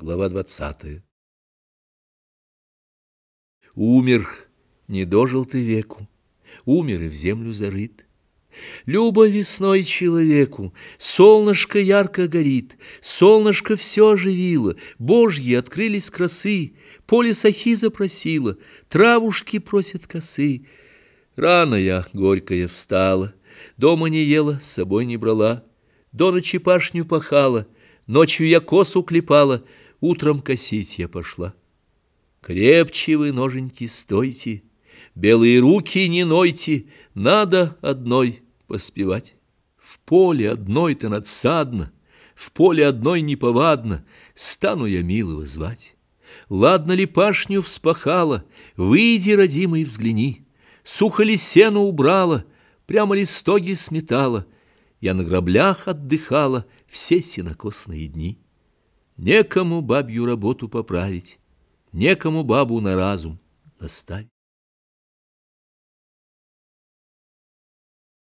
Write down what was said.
Глава двадцатая. Умер, не дожил ты веку, Умер и в землю зарыт. Любо весной человеку, Солнышко ярко горит, Солнышко все оживило, Божьи открылись красы, Поле сахи запросило, Травушки просят косы. Рано я, горькая, встала, Дома не ела, с собой не брала, До ночи пашню пахала, Ночью я косу клепала, Утром косить я пошла. Крепче вы, ноженьки, стойте, Белые руки не нойте, Надо одной поспевать. В поле одной-то надсадно, В поле одной неповадно, Стану я милого звать. Ладно ли пашню вспахала, Выйди, родимый, взгляни, Сухо ли сено убрала, Прямо ли стоги сметала, Я на граблях отдыхала Все сенокосные дни. Некому бабью работу поправить, Некому бабу на разум наставить.